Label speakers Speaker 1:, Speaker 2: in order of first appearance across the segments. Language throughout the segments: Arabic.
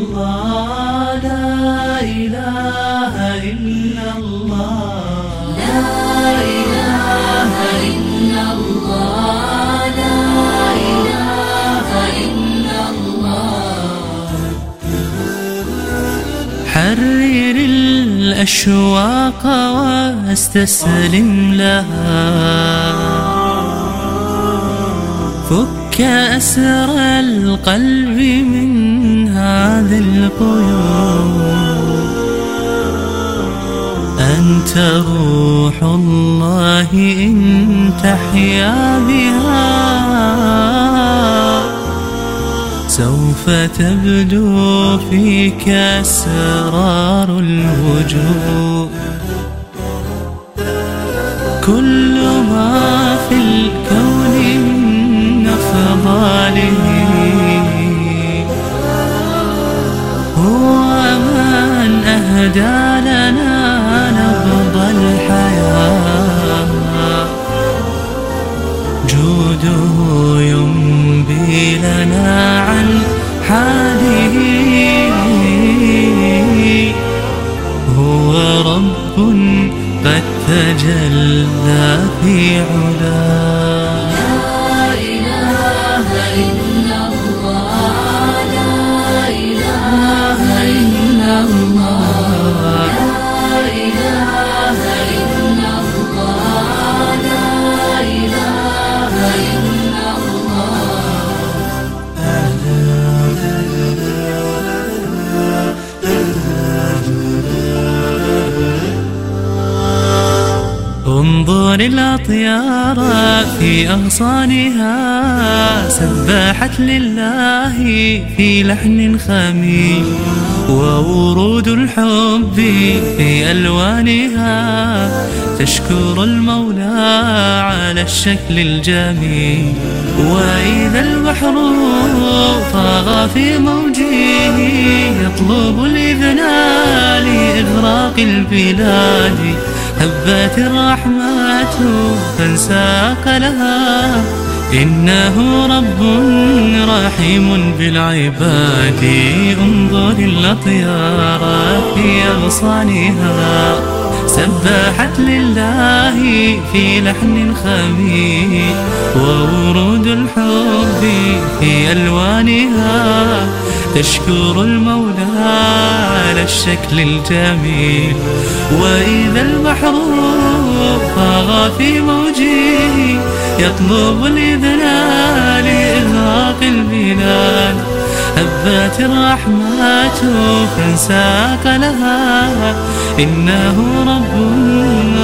Speaker 1: الله لا إله إلا الله لا إله إلا الله. لا إله إلا الله. حرر الأشواق واستسلم لها. فك أسر القلب من هذه القيود. أنت روح الله إن تحيا بها. سوف تبدو فيك أسرار الوجود كل هو من أهدى لنا نبض الحياة. جوده ينبي لنا عن حاله. هو رب قد تجلى في علاه انظر الأطيار في أغصانها سبحت لله في لحن خميل وورود الحب في ألوانها تشكر المولى على الشكل الجميل. وإذا البحر طاغى في موجه يطلب الإذن لإغراق البلاد. هبت الرحمة فانساق لها. إنه رب رحيم بالعباد. انظر الأطيار في أغصانها. سبحت لله في لحن خميل وورود الحب في ألوانها. تشكر المولى على الشكل الجميل. وإذا البحر طاغى في موجه يطلب الإذن لإغراق البلاد هبت الرحمة فانساق لها إنه رب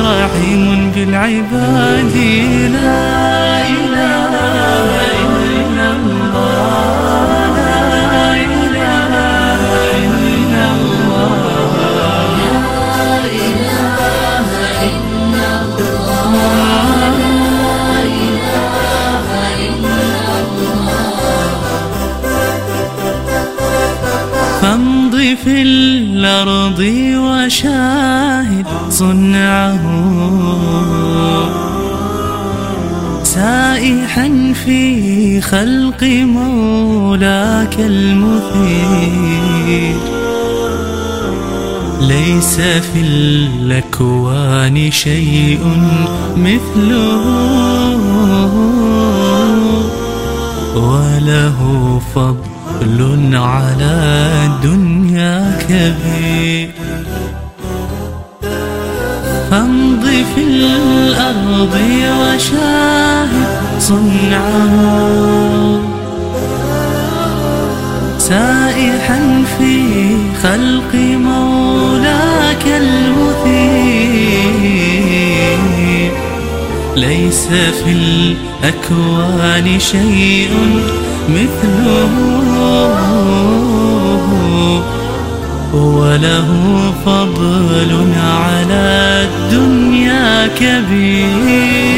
Speaker 1: رحيم بالعباد. لا إله في الأرض وشاهد صنعه. سائحا في خلق مولاك المثير. ليس في الأكوان شيء مثله. وله فضل على الدنيا كبير. فامض في الأرض وشاهد صنعه. سائحا في خلق مولاك المثير. ليس في الأكوان شيء مثله وله فضل على الدنيا كبير.